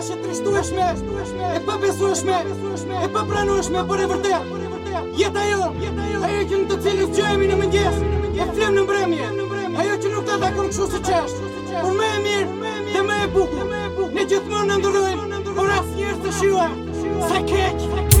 Është e trishtueshme, e pabesueshme, e papranueshme, por e vërtetë. Jeta jonë, jeta jonë, ajo që në të cilën zgjohemi në mëngjes, e flemë në mbrëmje, ajo që nuk na takon kështu siç është, por më e mirë, dhe më e bukur, ne gjithmonë ëndërrojmë, por asnjëherë të shijojmë, sa keq, sa keq.